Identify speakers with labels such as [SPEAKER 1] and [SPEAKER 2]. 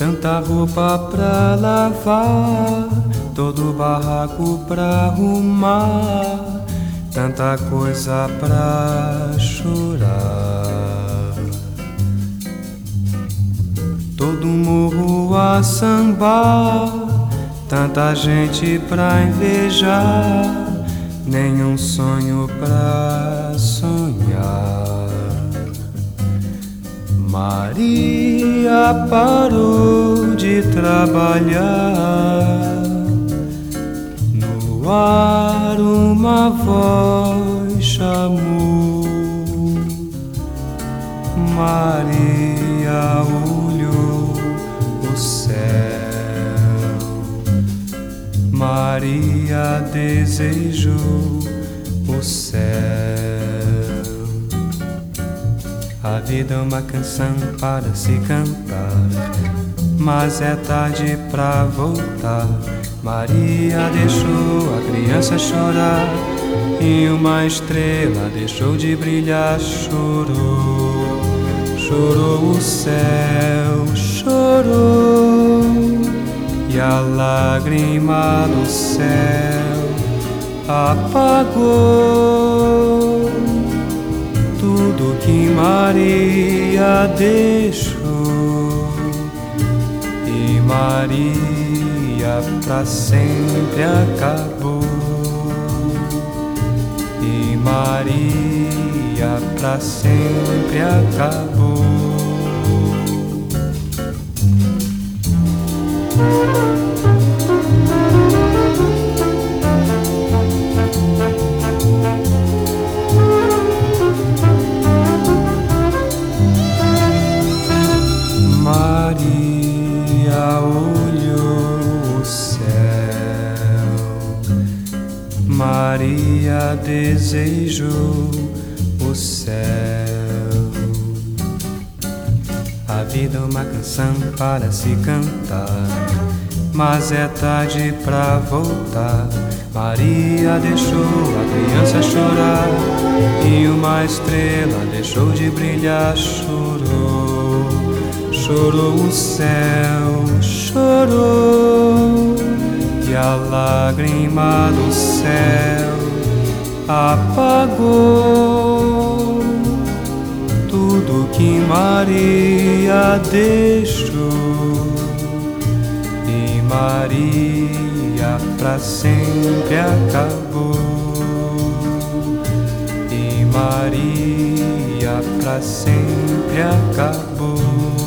[SPEAKER 1] Tanta roupa pra lavar, todo barraco pra arrumar, tanta coisa pra chorar. Todo morro a sambar tanta gente pra invejar, nenhum sonho pra sonhar. Maria parou de trabalhar. No ar uma voz chamou. Maria olhou o céu. Maria desejou o céu. A vida é uma canção para se cantar, mas é tarde pra voltar. Maria deixou a criança chorar e uma estrela deixou de brilhar. Chorou, chorou o céu, chorou a lágrima do céu apagou tudo que Maria deixou e Maria pra sempre acabou e Maria pra sempre acabou. Maria desejou o céu. A vida é uma canção para se cantar, mas é tarde pra voltar. Maria deixou a criança chorar e uma estrela deixou de brilhar, chorou. Chorou o céu, chorou, e a lágrima do céu apagou tudo que Maria deixou, e Maria pra sempre acabou, e Maria pra sempre acabou.